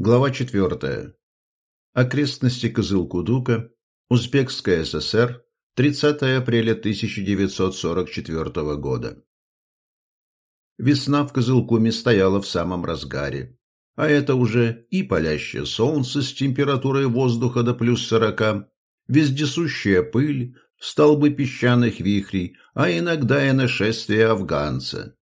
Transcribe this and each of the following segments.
Глава 4. Окрестности Кызылкудука, Узбекская ССР, 30 апреля 1944 года. Весна в Кызылкуме стояла в самом разгаре, а это уже и палящее солнце с температурой воздуха до плюс сорока, вездесущая пыль, столбы песчаных вихрей, а иногда и нашествие афганца.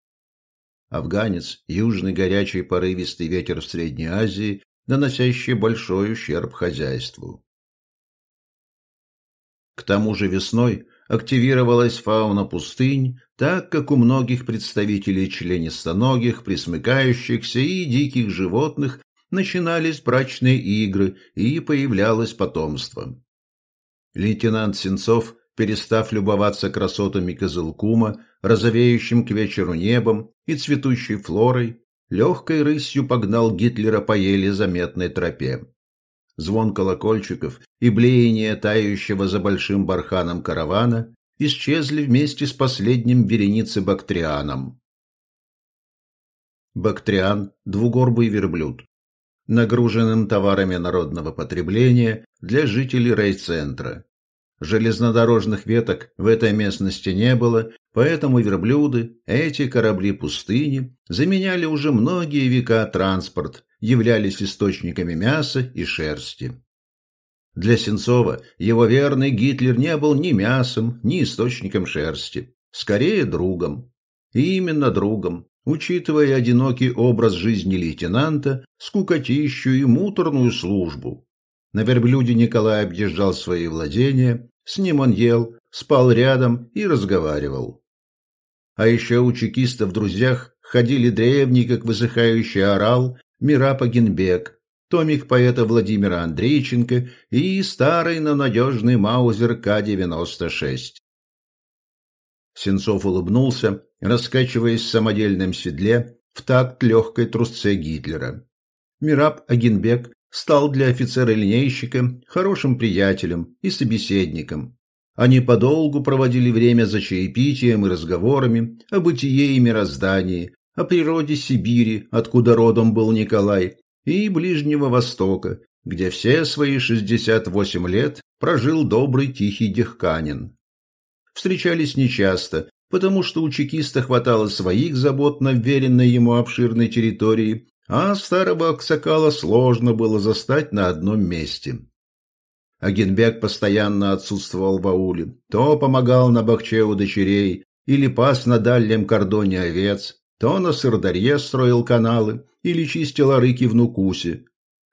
Афганец – южный горячий порывистый ветер в Средней Азии, наносящий большой ущерб хозяйству. К тому же весной активировалась фауна пустынь, так как у многих представителей членистоногих, присмыкающихся и диких животных начинались брачные игры и появлялось потомство. Лейтенант Сенцов, перестав любоваться красотами Козылкума, розовеющим к вечеру небом и цветущей флорой, легкой рысью погнал Гитлера по еле заметной тропе. Звон колокольчиков и блеяние тающего за большим барханом каравана исчезли вместе с последним вереницы Бактрианом. Бактриан – двугорбый верблюд, нагруженным товарами народного потребления для жителей райцентра. Железнодорожных веток в этой местности не было, поэтому верблюды, эти корабли пустыни, заменяли уже многие века транспорт, являлись источниками мяса и шерсти. Для Сенцова его верный Гитлер не был ни мясом, ни источником шерсти, скорее другом. И именно другом, учитывая одинокий образ жизни лейтенанта, скукотищу и муторную службу, на верблюде Николай объезжал свои владения, с ним он ел, спал рядом и разговаривал. А еще у чекистов в друзьях ходили древний, как высыхающий орал, Мирап Агенбек, томик поэта Владимира Андрейченко и старый, но надежный Маузер К-96. Сенцов улыбнулся, раскачиваясь в самодельном седле в такт легкой трусце Гитлера. Мираб Агенбек стал для офицера-линейщика хорошим приятелем и собеседником. Они подолгу проводили время за чаепитием и разговорами о бытие и мироздании, о природе Сибири, откуда родом был Николай, и Ближнего Востока, где все свои 68 лет прожил добрый тихий дехканин. Встречались нечасто, потому что у чекиста хватало своих забот на вверенной ему обширной территории, а старого Аксакала сложно было застать на одном месте. Агенбек постоянно отсутствовал в ауле, то помогал на бахче у дочерей или пас на дальнем кордоне овец, то на Сырдарье строил каналы или чистил арыки в Нукусе.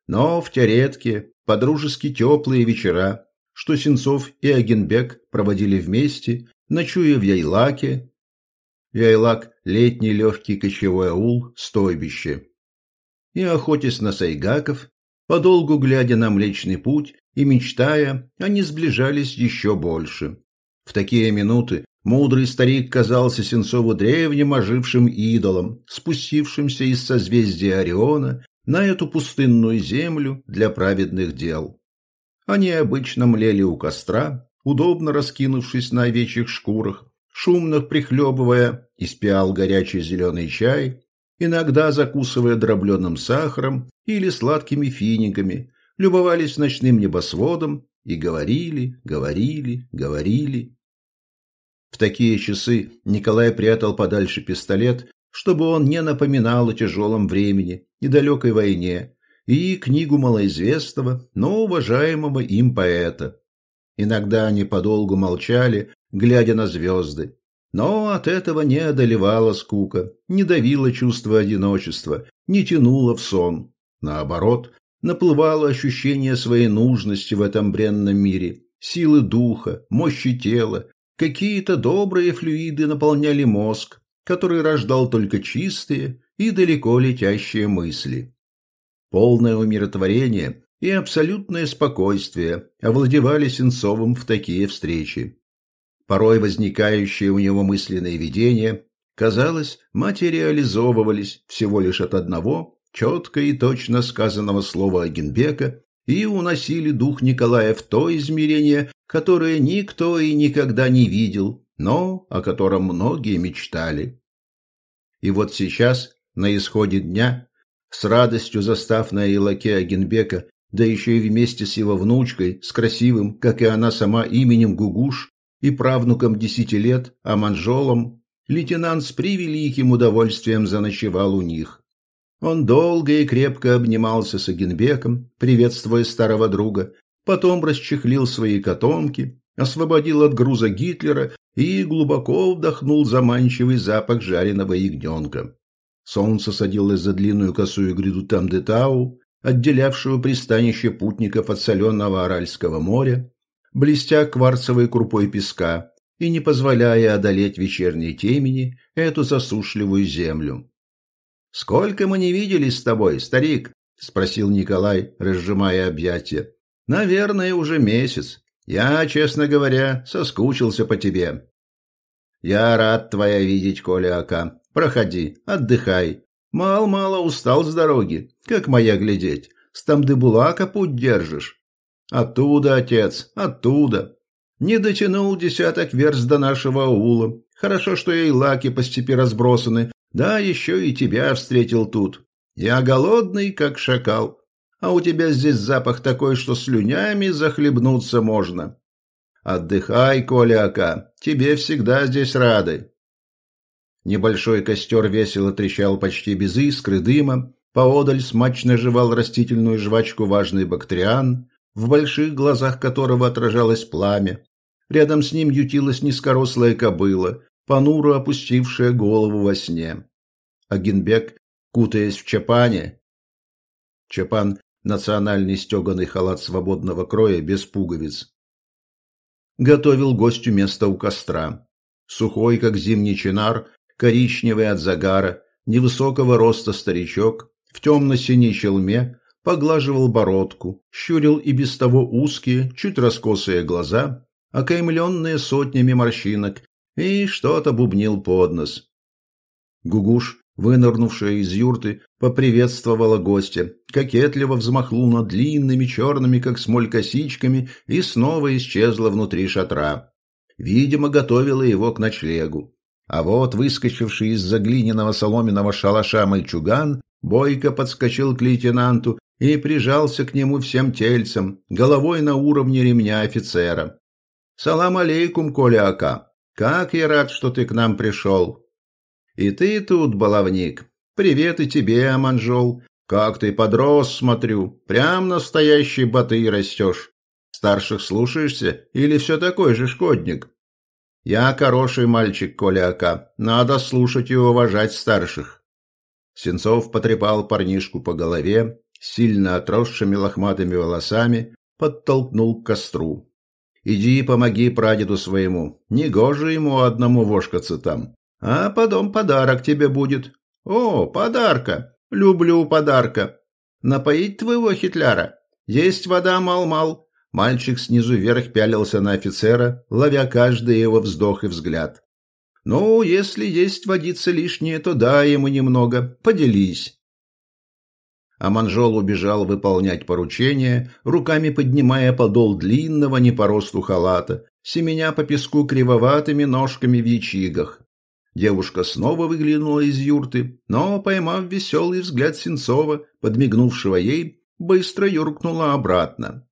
Но в те редкие, подружески теплые вечера, что Сенцов и Агенбек проводили вместе, ночуя в Яйлаке. Яйлак – летний легкий кочевой аул, стойбище и охотясь на сайгаков, подолгу глядя на Млечный Путь и мечтая, они сближались еще больше. В такие минуты мудрый старик казался Сенцову древним ожившим идолом, спустившимся из созвездия Ориона на эту пустынную землю для праведных дел. Они обычно млели у костра, удобно раскинувшись на овечьих шкурах, шумно прихлебывая из пиал горячий зеленый чай иногда закусывая дробленым сахаром или сладкими финиками, любовались ночным небосводом и говорили, говорили, говорили. В такие часы Николай прятал подальше пистолет, чтобы он не напоминал о тяжелом времени, недалекой войне, и книгу малоизвестного, но уважаемого им поэта. Иногда они подолгу молчали, глядя на звезды, но от этого не одолевала скука, не давило чувство одиночества, не тянуло в сон. Наоборот, наплывало ощущение своей нужности в этом бренном мире, силы духа, мощи тела, какие-то добрые флюиды наполняли мозг, который рождал только чистые и далеко летящие мысли. Полное умиротворение и абсолютное спокойствие овладевали Сенцовым в такие встречи. Порой возникающие у него мысленные видения, казалось, материализовывались всего лишь от одного, четко и точно сказанного слова Агенбека и уносили дух Николая в то измерение, которое никто и никогда не видел, но о котором многие мечтали. И вот сейчас, на исходе дня, с радостью застав на Илаке Агенбека, да еще и вместе с его внучкой, с красивым, как и она сама, именем Гугуш и правнуком десяти лет, Аманжолом, лейтенант с превеликим удовольствием заночевал у них. Он долго и крепко обнимался с Агенбеком, приветствуя старого друга, потом расчехлил свои котомки, освободил от груза Гитлера и глубоко вдохнул заманчивый запах жареного ягненка. Солнце садилось за длинную косую гряду Тамдетау, отделявшую пристанище путников от соленого Аральского моря, блестя кварцевой крупой песка и не позволяя одолеть вечерней темени эту засушливую землю. «Сколько мы не виделись с тобой, старик?» — спросил Николай, разжимая объятия. «Наверное, уже месяц. Я, честно говоря, соскучился по тебе». «Я рад твоя видеть, Коля Ака. Проходи, отдыхай. Мало-мало устал с дороги. Как моя глядеть? С Тамдыбулака путь держишь?» «Оттуда, отец, оттуда. Не дотянул десяток верст до нашего аула. Хорошо, что и лаки по степи разбросаны, да, еще и тебя встретил тут. Я голодный, как шакал. А у тебя здесь запах такой, что слюнями захлебнуться можно. Отдыхай, Коляка, тебе всегда здесь рады. Небольшой костер весело трещал почти без искры дыма, поодаль смачно жевал растительную жвачку важный бактриан, в больших глазах которого отражалось пламя. Рядом с ним ютилась низкорослая кобыла, понуро опустившая голову во сне. Агенбек, кутаясь в чапане, чапан – национальный стеганый халат свободного кроя без пуговиц, готовил гостю место у костра. Сухой, как зимний чинар, коричневый от загара, невысокого роста старичок, в темно-синей челме, поглаживал бородку, щурил и без того узкие, чуть раскосые глаза, окаймленные сотнями морщинок и что-то бубнил под нос. Гугуш, вынырнувшая из юрты, поприветствовала гостя, кокетливо взмахнула длинными черными, как смоль, косичками и снова исчезла внутри шатра. Видимо, готовила его к ночлегу. А вот выскочивший из-за глиняного соломенного шалаша мальчуган бойко подскочил к лейтенанту и прижался к нему всем тельцем, головой на уровне ремня офицера. «Салам алейкум, Коля Ака!» Как я рад, что ты к нам пришел. И ты тут, баловник. Привет и тебе, Аманжол. Как ты подрос, смотрю. Прям настоящий батый растешь. Старших слушаешься или все такой же шкодник? Я хороший мальчик, Коляка. Надо слушать и уважать старших. Сенцов потрепал парнишку по голове, сильно отросшими лохматыми волосами, подтолкнул к костру. Иди помоги прадеду своему. Негоже ему одному вошкаться там. А потом подарок тебе будет. О, подарка. Люблю подарка. Напоить твоего хитляра. Есть вода мал-мал. Мальчик снизу вверх пялился на офицера, ловя каждый его вздох и взгляд. «Ну, если есть водиться лишнее, то дай ему немного, поделись а Манжол убежал выполнять поручение, руками поднимая подол длинного не по росту халата, семеня по песку кривоватыми ножками в ячигах. Девушка снова выглянула из юрты, но, поймав веселый взгляд Сенцова, подмигнувшего ей, быстро юркнула обратно.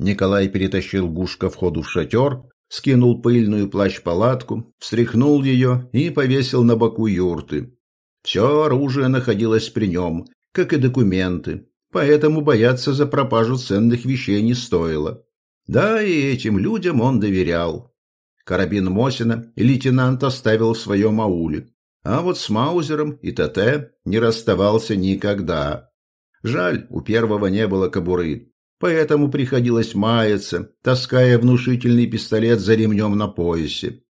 Николай перетащил Гушка входу в шатер, скинул пыльную плащ-палатку, встряхнул ее и повесил на боку юрты. Все оружие находилось при нем, как и документы, поэтому бояться за пропажу ценных вещей не стоило. Да, и этим людям он доверял. Карабин Мосина лейтенант оставил в своем ауле, а вот с Маузером и ТТ не расставался никогда. Жаль, у первого не было кобуры, поэтому приходилось маяться, таская внушительный пистолет за ремнем на поясе.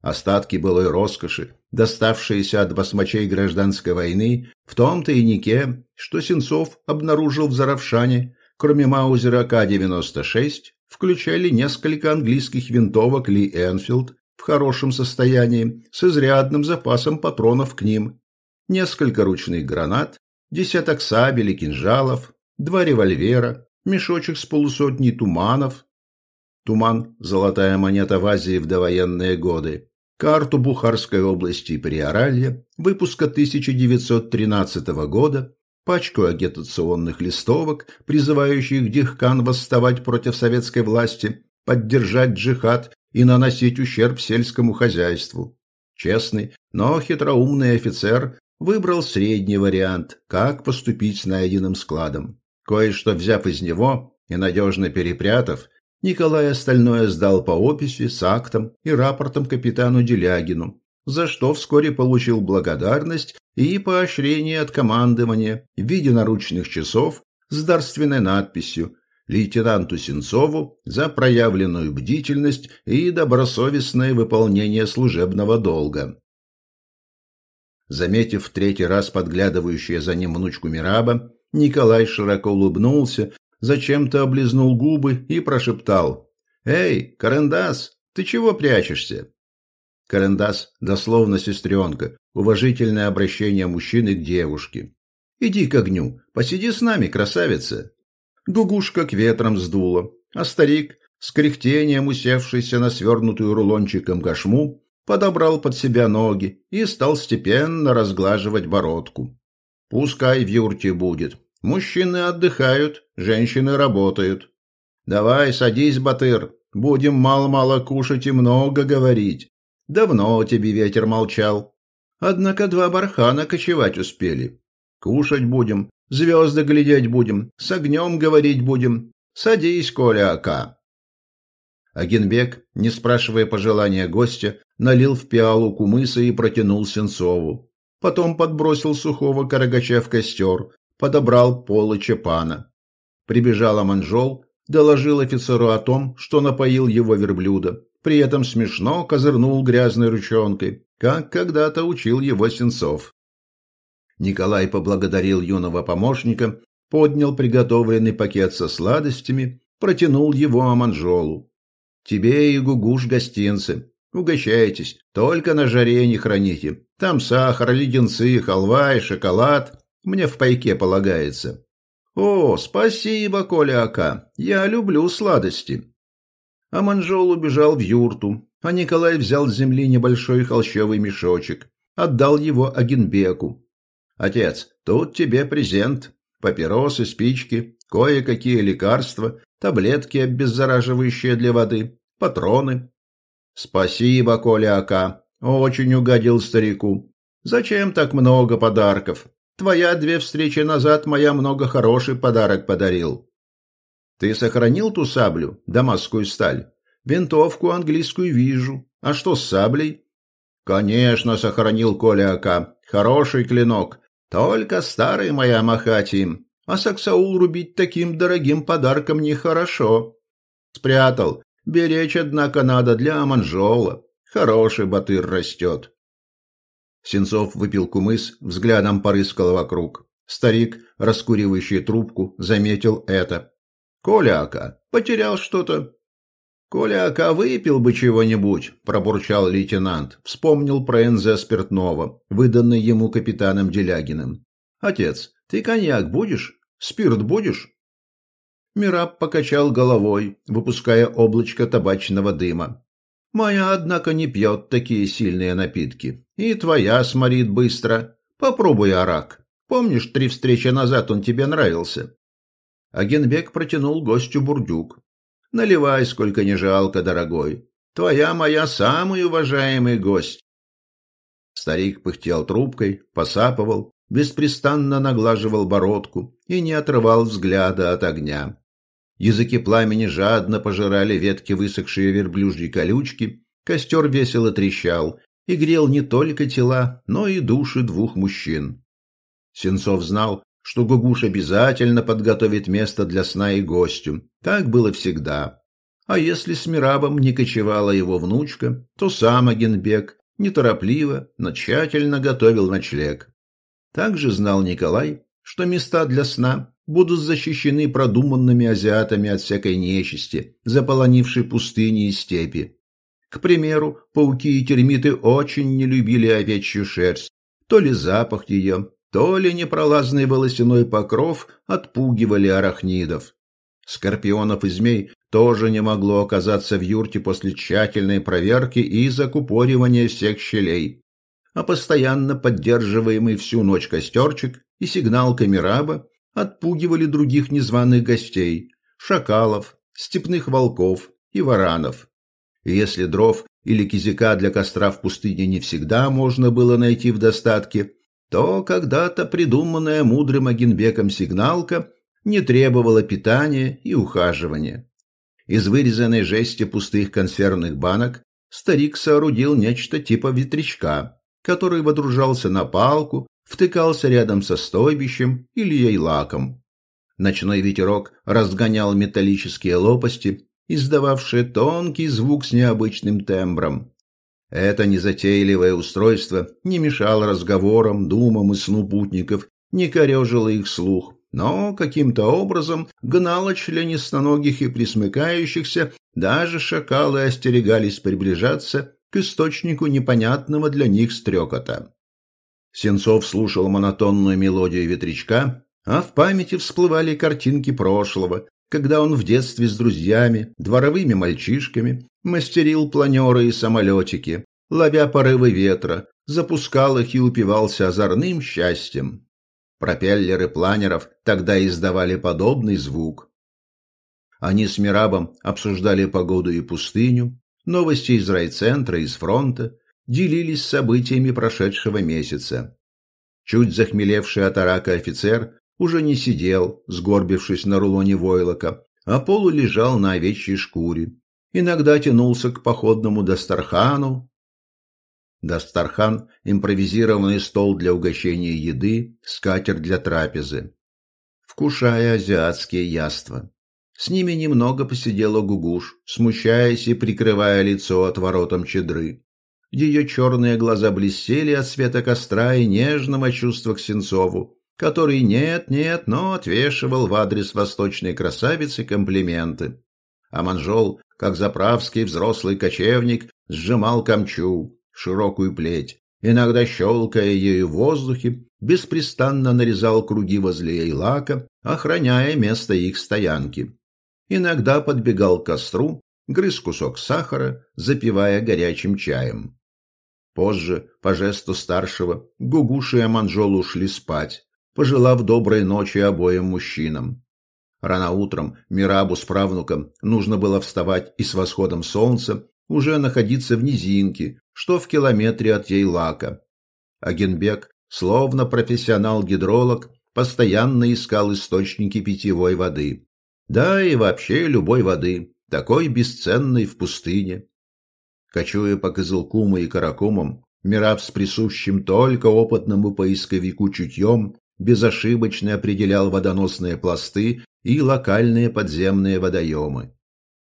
Остатки былой роскоши, доставшиеся от басмачей гражданской войны, в том тайнике, что Сенцов обнаружил в Заравшане, кроме Маузера К-96, включали несколько английских винтовок Ли Энфилд в хорошем состоянии, с изрядным запасом патронов к ним, несколько ручных гранат, десяток сабель и кинжалов, два револьвера, мешочек с полусотней туманов. Туман – золотая монета в Азии в довоенные годы карту Бухарской области и Приоралья выпуска 1913 года пачку агитационных листовок, призывающих Дихкан восставать против советской власти, поддержать джихад и наносить ущерб сельскому хозяйству. Честный, но хитроумный офицер выбрал средний вариант, как поступить с найденным складом. Кое-что взяв из него и надежно перепрятав, Николай остальное сдал по описи с актом и рапортом капитану Делягину, за что вскоре получил благодарность и поощрение от командования в виде наручных часов с дарственной надписью лейтенанту Сенцову за проявленную бдительность и добросовестное выполнение служебного долга. Заметив в третий раз подглядывающую за ним внучку Мираба, Николай широко улыбнулся, зачем-то облизнул губы и прошептал. «Эй, Карендас, ты чего прячешься?» Карендас, дословно сестренка, уважительное обращение мужчины к девушке. «Иди к огню, посиди с нами, красавица!» Гугушка к ветрам сдуло, а старик, с кряхтением усевшийся на свернутую рулончиком кошму, подобрал под себя ноги и стал степенно разглаживать бородку. Пускай в юрте будет. Мужчины отдыхают, женщины работают. Давай, садись, Батыр, будем мало-мало кушать и много говорить. Давно тебе ветер молчал. Однако два бархана кочевать успели. Кушать будем, звезды глядеть будем, с огнем говорить будем. Садись, Коля Ака. Агенбек, не спрашивая пожелания гостя, налил в пиалу кумыса и протянул Сенцову. Потом подбросил сухого карагача в костер, подобрал полы чепана. Прибежал Манжол, доложил офицеру о том, что напоил его верблюда. При этом смешно козырнул грязной ручонкой, как когда-то учил его Сенцов. Николай поблагодарил юного помощника, поднял приготовленный пакет со сладостями, протянул его Аманжолу. Тебе и Гугуш гостинцы. Угощайтесь, только на жаре не храните. Там сахар, леденцы, халва и шоколад. Мне в пайке полагается. О, спасибо, Коля Ака. Я люблю сладости. А Манжол убежал в юрту, а Николай взял с земли небольшой холщовый мешочек, отдал его Агенбеку. Отец, тут тебе презент. Папиросы, спички, кое-какие лекарства, таблетки, обеззараживающие для воды, патроны. Спасибо, Коля Ака, очень угодил старику. Зачем так много подарков? Твоя две встречи назад моя много хороший подарок подарил. Ты сохранил ту саблю, дамасскую сталь? Винтовку английскую вижу. А что с саблей? Конечно, сохранил Коля Ака. Хороший клинок. Только старый моя махать им. А саксаул рубить таким дорогим подарком нехорошо. Спрятал. Беречь, однако, надо для Аманжола. Хороший батыр растет. Сенцов выпил кумыс, взглядом порыскал вокруг. Старик, раскуривающий трубку, заметил это. «Коляка, потерял что-то?» «Коляка, выпил бы чего-нибудь», – пробурчал лейтенант. Вспомнил про НЗ спиртного, выданный ему капитаном Делягиным. «Отец, ты коньяк будешь? Спирт будешь?» Мираб покачал головой, выпуская облачко табачного дыма. «Моя, однако, не пьет такие сильные напитки. И твоя сморит быстро. Попробуй арак. Помнишь, три встречи назад он тебе нравился?» Агенбек протянул гостю бурдюк. «Наливай, сколько не жалко, дорогой. Твоя моя самый уважаемый гость». Старик пыхтел трубкой, посапывал, беспрестанно наглаживал бородку и не отрывал взгляда от огня. Языки пламени жадно пожирали ветки высохшие верблюжьи колючки, костер весело трещал и грел не только тела, но и души двух мужчин. Сенцов знал, что Гугуш обязательно подготовит место для сна и гостю. Так было всегда. А если с Мирабом не кочевала его внучка, то сам Агенбек неторопливо, но тщательно готовил ночлег. Также знал Николай, что места для сна будут защищены продуманными азиатами от всякой нечисти, заполонившей пустыни и степи. К примеру, пауки и термиты очень не любили овечью шерсть. То ли запах ее, то ли непролазный волосяной покров отпугивали арахнидов. Скорпионов и змей тоже не могло оказаться в юрте после тщательной проверки и закупоривания всех щелей. А постоянно поддерживаемый всю ночь костерчик и сигналка Мираба отпугивали других незваных гостей – шакалов, степных волков и варанов. И если дров или кизика для костра в пустыне не всегда можно было найти в достатке, то когда-то придуманная мудрым Агенбеком сигналка не требовала питания и ухаживания. Из вырезанной жести пустых консервных банок старик соорудил нечто типа ветрячка, который водружался на палку, втыкался рядом со стойбищем или яйлаком. Ночной ветерок разгонял металлические лопасти, издававшие тонкий звук с необычным тембром. Это незатейливое устройство не мешало разговорам, думам и сну путников, не корежило их слух, но каким-то образом гнало членистоногих и присмыкающихся, даже шакалы остерегались приближаться к источнику непонятного для них стрекота. Сенцов слушал монотонную мелодию ветрячка, а в памяти всплывали картинки прошлого, когда он в детстве с друзьями, дворовыми мальчишками, мастерил планеры и самолетики, ловя порывы ветра, запускал их и упивался озорным счастьем. Пропеллеры планеров тогда издавали подобный звук. Они с Мирабом обсуждали погоду и пустыню, новости из райцентра, из фронта, делились событиями прошедшего месяца. Чуть захмелевший от арака офицер уже не сидел, сгорбившись на рулоне войлока, а полу лежал на овечьей шкуре. Иногда тянулся к походному Дастархану, Дастархан – импровизированный стол для угощения еды, скатерть для трапезы. Вкушая азиатские яства. С ними немного посидела Гугуш, смущаясь и прикрывая лицо отворотом чедры. Ее черные глаза блестели от света костра и нежного чувства к Сенцову, который нет-нет, но отвешивал в адрес восточной красавицы комплименты. А Манжол, как заправский взрослый кочевник, сжимал камчу, широкую плеть, иногда щелкая ею в воздухе, беспрестанно нарезал круги возле Эйлака, охраняя место их стоянки. Иногда подбегал к костру, грыз кусок сахара, запивая горячим чаем. Позже, по жесту старшего, Гугуш и Аманжол ушли спать, пожелав доброй ночи обоим мужчинам. Рано утром Мирабу с правнуком нужно было вставать и с восходом солнца уже находиться в низинке, что в километре от Ейлака. Агенбек, словно профессионал-гидролог, постоянно искал источники питьевой воды. Да и вообще любой воды, такой бесценной в пустыне. Кочуя по Кызылкуму и Каракумам, Мираб с присущим только опытному поисковику чутьем безошибочно определял водоносные пласты и локальные подземные водоемы.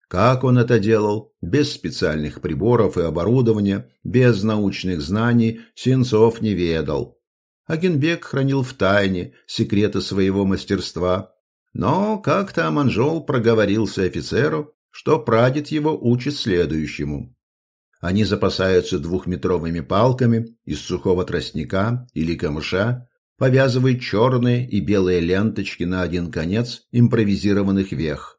Как он это делал, без специальных приборов и оборудования, без научных знаний, Сенцов не ведал. Агенбек хранил в тайне секреты своего мастерства, но как-то Аманжол проговорился офицеру, что прадед его учит следующему. Они запасаются двухметровыми палками из сухого тростника или камыша, повязывают черные и белые ленточки на один конец импровизированных вех.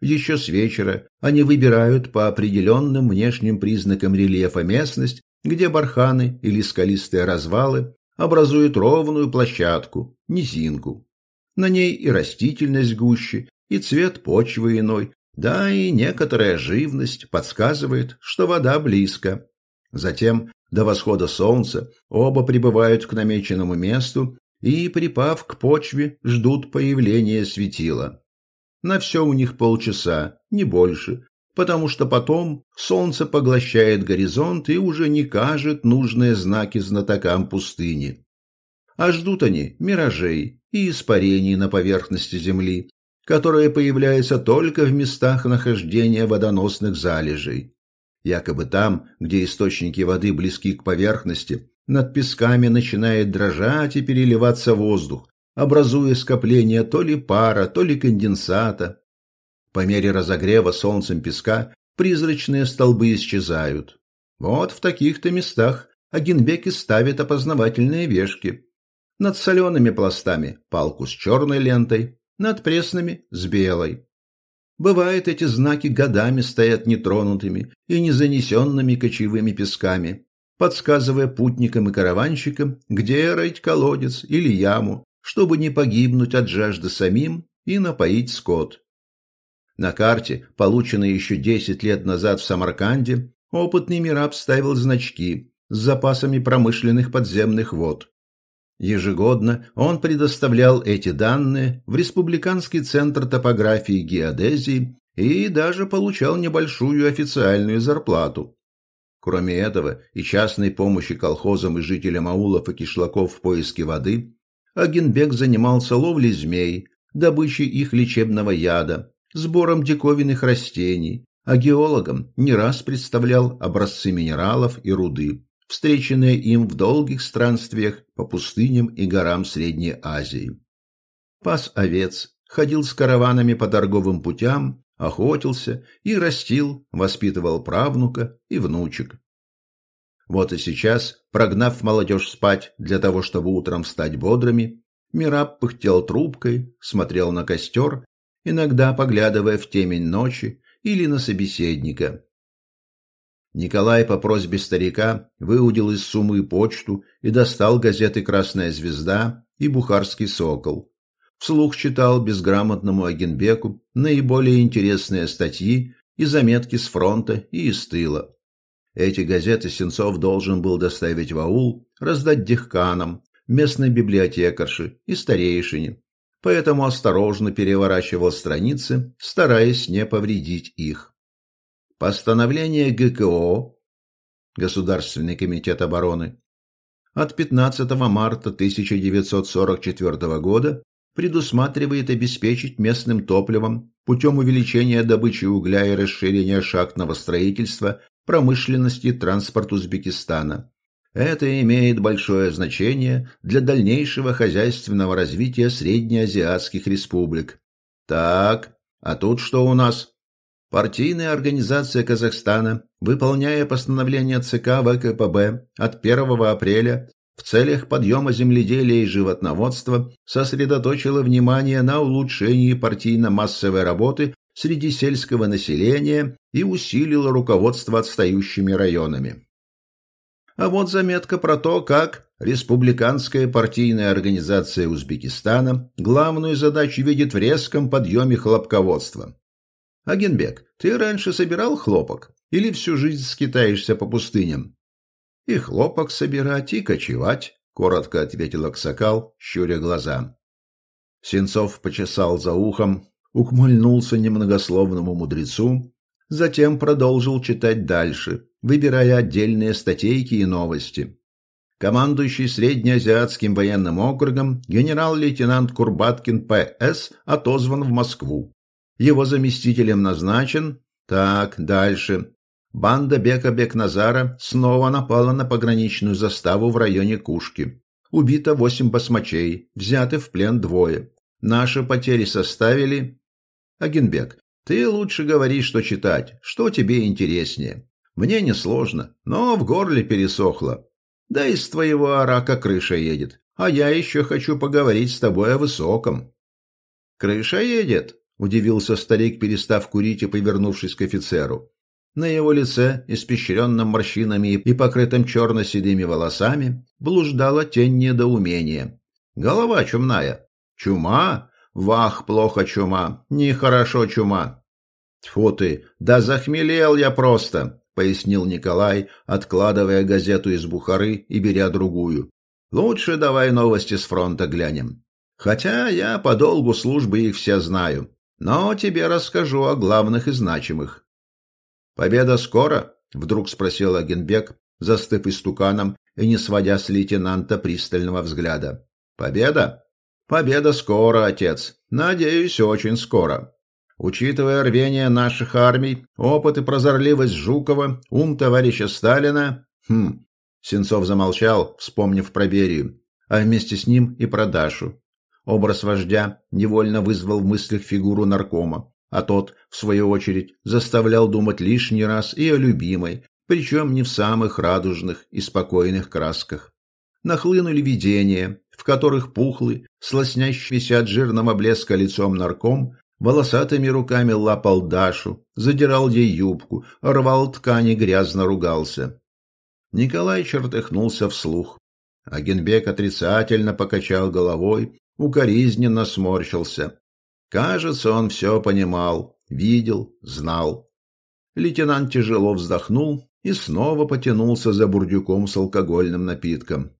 Еще с вечера они выбирают по определенным внешним признакам рельефа местность, где барханы или скалистые развалы образуют ровную площадку, низинку. На ней и растительность гуще, и цвет почвы иной, да и некоторая живность подсказывает, что вода близко. Затем, до восхода солнца, оба прибывают к намеченному месту и, припав к почве, ждут появления светила. На все у них полчаса, не больше, потому что потом солнце поглощает горизонт и уже не кажет нужные знаки знатокам пустыни. А ждут они миражей и испарений на поверхности Земли, которые появляются только в местах нахождения водоносных залежей. Якобы там, где источники воды близки к поверхности, над песками начинает дрожать и переливаться воздух, образуя скопление то ли пара, то ли конденсата. По мере разогрева солнцем песка призрачные столбы исчезают. Вот в таких-то местах Агенбеки ставит опознавательные вешки. Над солеными пластами палку с черной лентой, над пресными – с белой. Бывает, эти знаки годами стоят нетронутыми и не занесенными кочевыми песками, подсказывая путникам и караванщикам, где рыть колодец или яму, чтобы не погибнуть от жажды самим и напоить скот. На карте, полученной еще 10 лет назад в Самарканде, опытный Мираб ставил значки с запасами промышленных подземных вод. Ежегодно он предоставлял эти данные в Республиканский центр топографии и геодезии и даже получал небольшую официальную зарплату. Кроме этого и частной помощи колхозам и жителям аулов и кишлаков в поиске воды, Агенбек занимался ловлей змей, добычей их лечебного яда, сбором диковинных растений, а геологам не раз представлял образцы минералов и руды, встреченные им в долгих странствиях по пустыням и горам Средней Азии. Пас овец, ходил с караванами по торговым путям, охотился и растил, воспитывал правнука и внучек. Вот и сейчас, прогнав молодежь спать для того, чтобы утром стать бодрыми, Мираб пыхтел трубкой, смотрел на костер, иногда поглядывая в темень ночи или на собеседника. Николай по просьбе старика выудил из суммы почту и достал газеты «Красная звезда» и «Бухарский сокол». Вслух читал безграмотному Агенбеку наиболее интересные статьи и заметки с фронта и из тыла. Эти газеты Сенцов должен был доставить в аул, раздать дехканам, местной библиотекарше и старейшине, поэтому осторожно переворачивал страницы, стараясь не повредить их. Постановление ГКО, Государственный комитет обороны, от 15 марта 1944 года предусматривает обеспечить местным топливом путем увеличения добычи угля и расширения шахтного строительства промышленности и транспорт Узбекистана. Это имеет большое значение для дальнейшего хозяйственного развития среднеазиатских республик. Так, а тут что у нас? Партийная организация Казахстана, выполняя постановление ЦК ВКПБ от 1 апреля в целях подъема земледелия и животноводства сосредоточила внимание на улучшении партийно-массовой работы среди сельского населения и усилила руководство отстающими районами. А вот заметка про то, как Республиканская партийная организация Узбекистана главную задачу видит в резком подъеме хлопководства. Агенбек, ты раньше собирал хлопок или всю жизнь скитаешься по пустыням? И хлопок собирать, и кочевать, коротко ответил Аксакал, щуря глаза. Сенцов почесал за ухом, ухмыльнулся немногословному мудрецу, затем продолжил читать дальше, выбирая отдельные статейки и новости. Командующий Среднеазиатским военным округом генерал-лейтенант Курбаткин П.С. отозван в Москву. Его заместителем назначен... Так, дальше. Банда Бека Бекназара снова напала на пограничную заставу в районе Кушки. Убито восемь басмачей, взяты в плен двое. Наши потери составили Агенбек, ты лучше говори, что читать, что тебе интереснее. Мне несложно, но в горле пересохло. Да из твоего арака крыша едет, а я еще хочу поговорить с тобой о высоком». «Крыша едет?» – удивился старик, перестав курить и повернувшись к офицеру. На его лице, испещренном морщинами и покрытым черно-седыми волосами, блуждала тень недоумения. «Голова чумная». «Чума? Вах, плохо чума, нехорошо чума. Тьфу ты, да захмелел я просто, пояснил Николай, откладывая газету из Бухары и беря другую. Лучше давай новости с фронта глянем. Хотя я по долгу службы их все знаю, но тебе расскажу о главных и значимых. Победа скоро? Вдруг спросил Агенбек, застыв истуканом и не сводя с лейтенанта пристального взгляда. Победа? Победа скоро, отец. Надеюсь, очень скоро. Учитывая рвение наших армий, опыт и прозорливость Жукова, ум товарища Сталина... Хм... Сенцов замолчал, вспомнив про Берию, а вместе с ним и про Дашу. Образ вождя невольно вызвал в мыслях фигуру наркома, а тот, в свою очередь, заставлял думать лишний раз и о любимой, причем не в самых радужных и спокойных красках. Нахлынули видения, в которых пухлый, слоснящийся от жирного блеска лицом нарком, волосатыми руками лапал Дашу, задирал ей юбку, рвал ткани, грязно ругался. Николай чертыхнулся вслух. Агенбек отрицательно покачал головой, укоризненно сморщился. Кажется, он все понимал, видел, знал. Лейтенант тяжело вздохнул и снова потянулся за бурдюком с алкогольным напитком.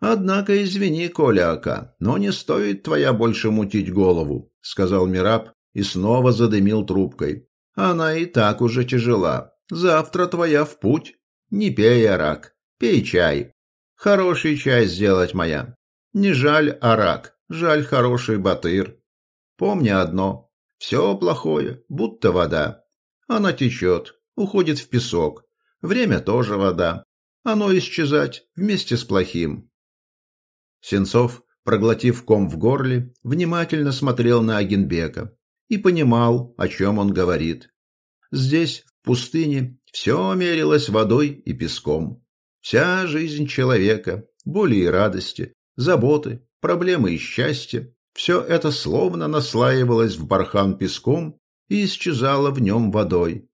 «Однако, извини, Коля-ака, но не стоит твоя больше мутить голову», — сказал Мираб и снова задымил трубкой. «Она и так уже тяжела. Завтра твоя в путь. Не пей, арак, пей чай. Хороший чай сделать моя. Не жаль арак, жаль хороший батыр. Помни одно, все плохое, будто вода. Она течет, уходит в песок. Время тоже вода. Оно исчезать вместе с плохим. Сенцов, проглотив ком в горле, внимательно смотрел на Агенбека и понимал, о чем он говорит. Здесь, в пустыне, все мерилось водой и песком. Вся жизнь человека, боли и радости, заботы, проблемы и счастье, все это словно наслаивалось в бархан песком и исчезало в нем водой.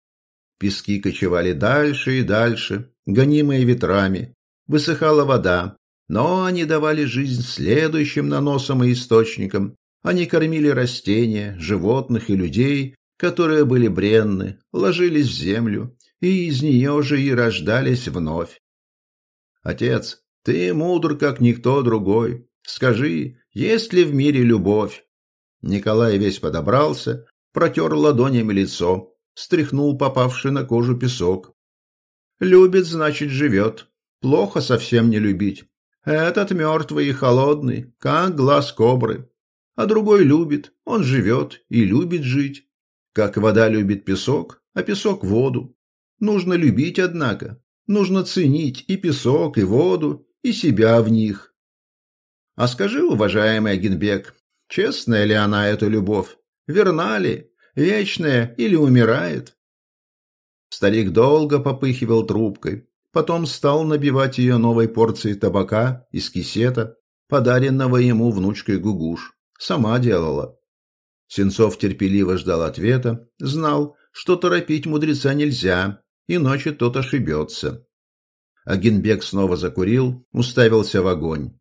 Пески кочевали дальше и дальше, гонимые ветрами. Высыхала вода, но они давали жизнь следующим наносам и источникам. Они кормили растения, животных и людей, которые были бренны, ложились в землю, и из нее же и рождались вновь. Отец, ты мудр, как никто другой. Скажи, есть ли в мире любовь? Николай весь подобрался, протер ладонями лицо, стряхнул попавший на кожу песок. Любит, значит, живет. Плохо совсем не любить. Этот мертвый и холодный, как глаз кобры. А другой любит, он живет и любит жить. Как вода любит песок, а песок воду. Нужно любить, однако. Нужно ценить и песок, и воду, и себя в них. А скажи, уважаемый Агенбек, честная ли она, эта любовь? Верна ли? Вечная или умирает? Старик долго попыхивал трубкой, потом стал набивать ее новой порцией табака из кисета, подаренного ему внучкой Гугуш. Сама делала. Сенцов терпеливо ждал ответа, знал, что торопить мудреца нельзя, иначе тот ошибется. Агенбек снова закурил, уставился в огонь.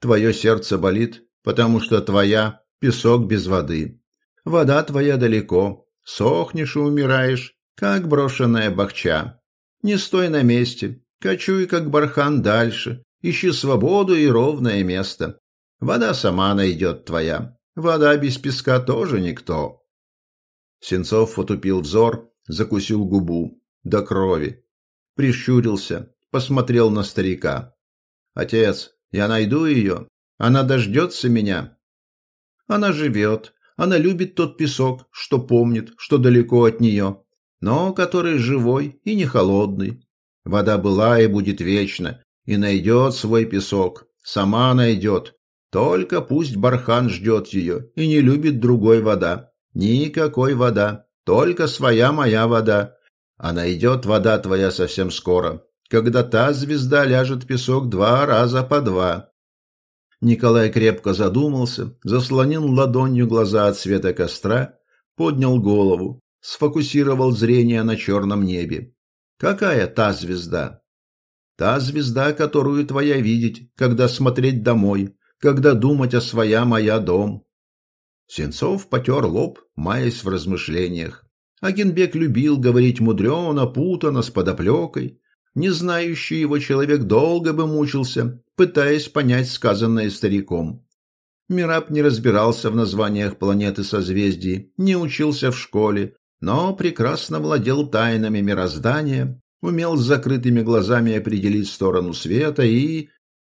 «Твое сердце болит, потому что твоя — песок без воды. Вода твоя далеко, сохнешь и умираешь, как брошенная бахча. Не стой на месте, кочуй, как бархан, дальше. Ищи свободу и ровное место. Вода сама найдет твоя. Вода без песка тоже никто. Сенцов отупил взор, закусил губу. До крови. Прищурился, посмотрел на старика. «Отец, я найду ее. Она дождется меня». «Она живет. Она любит тот песок, что помнит, что далеко от нее но который живой и не холодный. Вода была и будет вечна, и найдет свой песок, сама найдет. Только пусть бархан ждет ее и не любит другой вода. Никакой вода, только своя моя вода. А найдет вода твоя совсем скоро, когда та звезда ляжет песок два раза по два. Николай крепко задумался, заслонил ладонью глаза от света костра, поднял голову, сфокусировал зрение на черном небе. Какая та звезда? Та звезда, которую твоя видеть, когда смотреть домой, когда думать о своя моя дом. Сенцов потер лоб, маясь в размышлениях. Агенбек любил говорить мудрено, путано, с подоплекой. Не знающий его человек долго бы мучился, пытаясь понять сказанное стариком. Мираб не разбирался в названиях планет и созвездий, не учился в школе, но прекрасно владел тайнами мироздания, умел с закрытыми глазами определить сторону света и...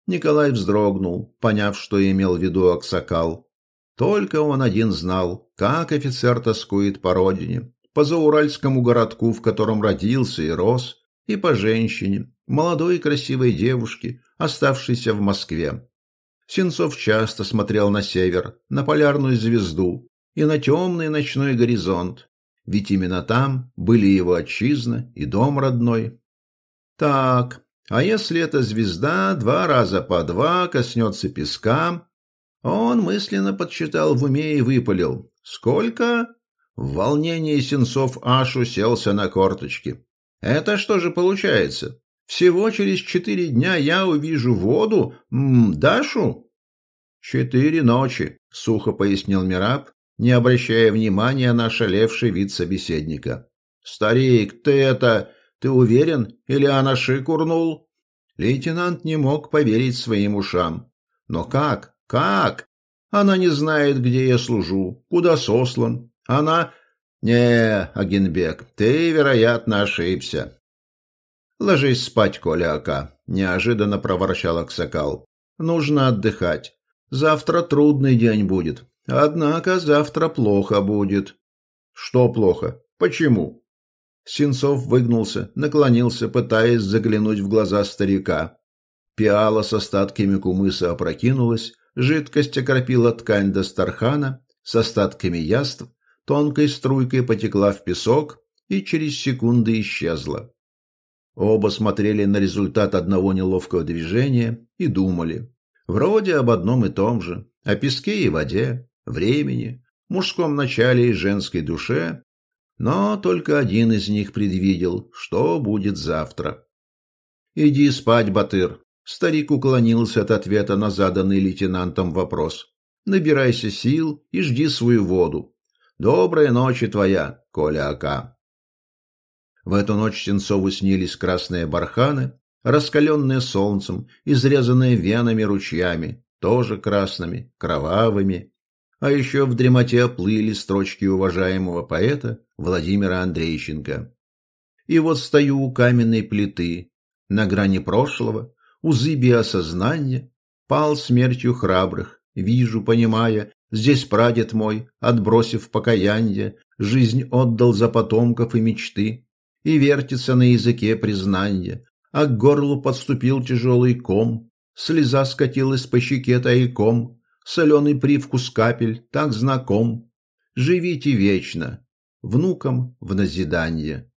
Николай вздрогнул, поняв, что имел в виду Аксакал. Только он один знал, как офицер тоскует по родине, по зауральскому городку, в котором родился и рос, и по женщине, молодой и красивой девушке, оставшейся в Москве. Сенцов часто смотрел на север, на полярную звезду и на темный ночной горизонт, ведь именно там были его отчизна и дом родной. Так, а если эта звезда два раза по два коснется песка? Он мысленно подсчитал в уме и выпалил. Сколько? В волнении Сенцов аж уселся на корточки. Это что же получается? Всего через четыре дня я увижу воду, м, Дашу? Четыре ночи, сухо пояснил Мираб, не обращая внимания на шалевший вид собеседника. Старик, ты это, ты уверен, или анаши курнул? Лейтенант не мог поверить своим ушам. Но как? Как? Она не знает, где я служу, куда сослан. Она... Не, Агенбек, ты, вероятно, ошибся. Ложись спать, Коля Ака, неожиданно проворчал Аксакал. Нужно отдыхать. Завтра трудный день будет. Однако завтра плохо будет. Что плохо? Почему? Сенцов выгнулся, наклонился, пытаясь заглянуть в глаза старика. Пиала с остатками кумыса опрокинулась, жидкость окропила ткань Дастархана с остатками яств, тонкой струйкой потекла в песок и через секунды исчезла. Оба смотрели на результат одного неловкого движения и думали. Вроде об одном и том же, о песке и воде, времени, мужском начале и женской душе, но только один из них предвидел, что будет завтра. «Иди спать, Батыр», Старик уклонился от ответа на заданный лейтенантом вопрос. «Набирайся сил и жди свою воду. Доброй ночи твоя, Коля Ака». В эту ночь Сенцову снились красные барханы, раскаленные солнцем, изрезанные венами ручьями, тоже красными, кровавыми. А еще в дремоте плыли строчки уважаемого поэта Владимира Андрейченко. И вот стою у каменной плиты, на грани прошлого, узы биосознания, пал смертью храбрых, вижу, понимая, здесь прадед мой, отбросив покаяние, жизнь отдал за потомков и мечты, и вертится на языке признания, а к горлу подступил тяжелый ком, слеза скатилась по щеке тайком, соленый привкус капель так знаком. Живите вечно, внукам в назидание.